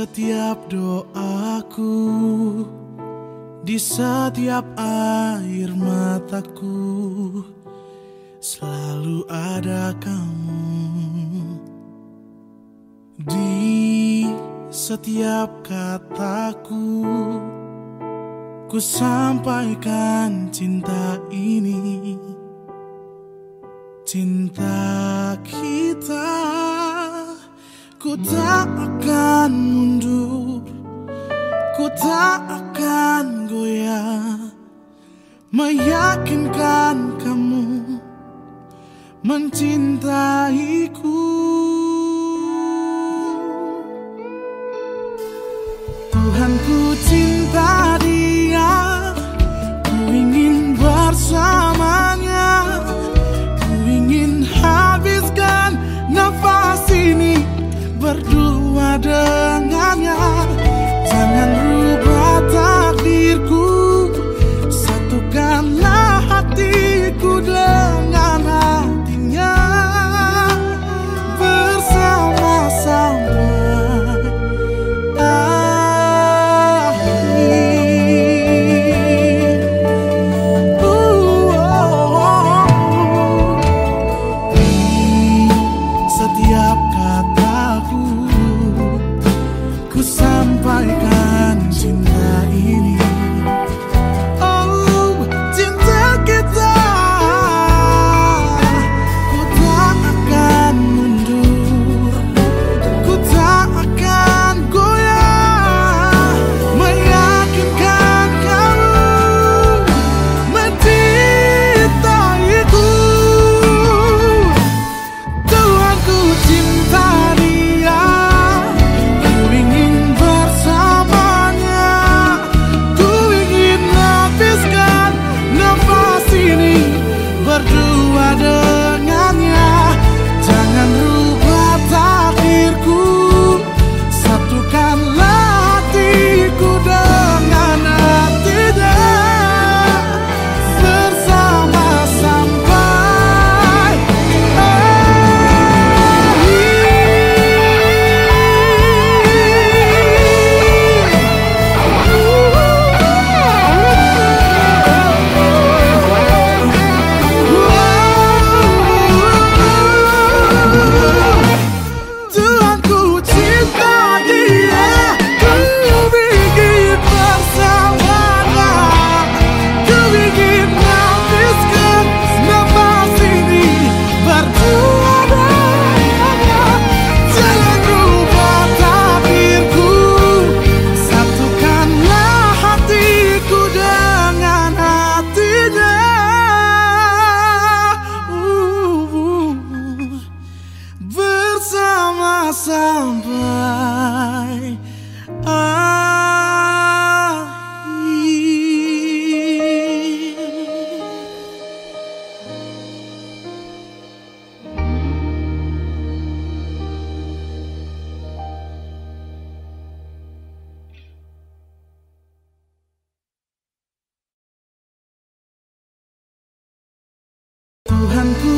setiap doaku, di setiap air mataku, selalu ada kamu. Di setiap kataku, ku sampaikan cinta ini, cinta kita. Ku tak akan mundur. Ku tak akan goyah. Meyakinkan kamu Mencintaiku. Tuhan ku cinta matter like I shadow sampai akhir. Tuhanku